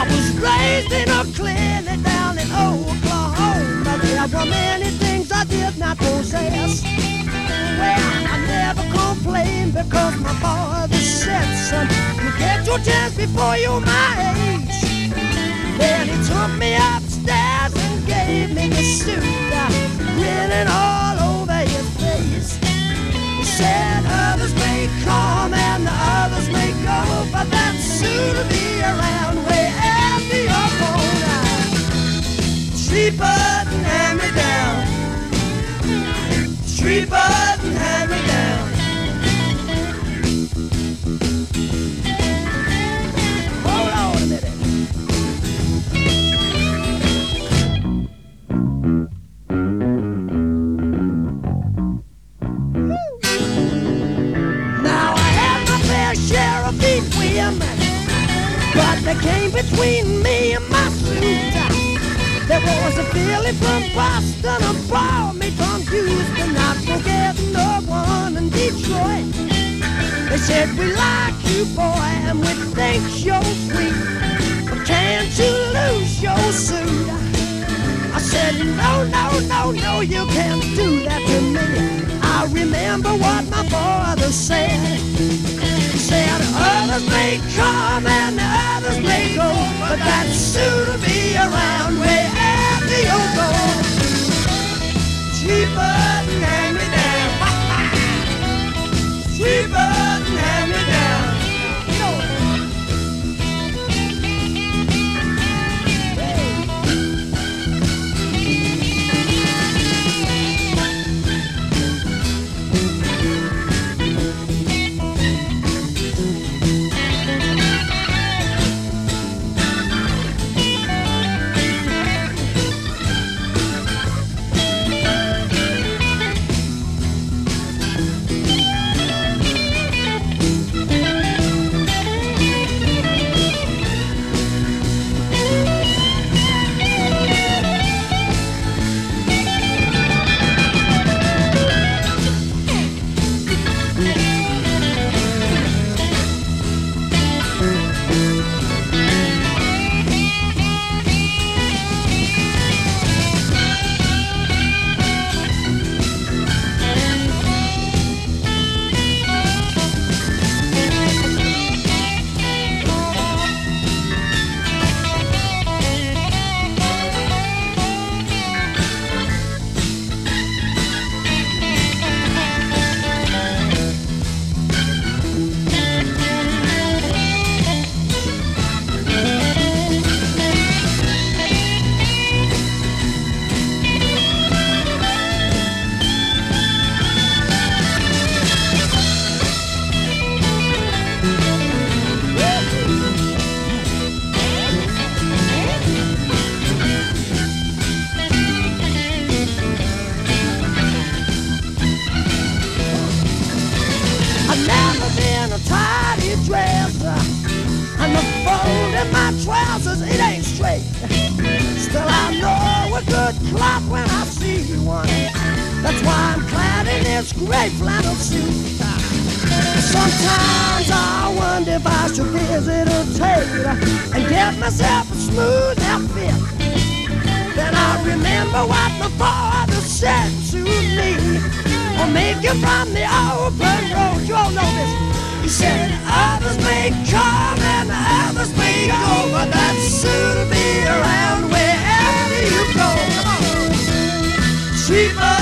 I was raised in a clearly down in Oklahoma. There were many things I did not possess. Well, I never complained because my father said, son, you get your chance before you're my age. Then he took me upstairs and gave me the suit, uh, grinning all over his face. He said, others may come and the others may go, but that suit'll be around. Down. Hold on a minute. Now I my fair share of women, but they came between me and my suit. There was a from Boston, me from Houston, Detroit. They said we like you, boy, and we think you're sweet, but can't you lose your suit? I said, no, no, no, no, you can't do that to me. I remember what my father said. He said, others may come and others may go, but that suit will be around way a good clock when I see one. That's why I'm clad in this gray flannel suit. Sometimes I wonder if I should visit a tailor and get myself a smooth outfit. Then I remember what the father said to me. I'll make you from the open road. You all know this. He said, others may come and others may go, but that of be Shiva!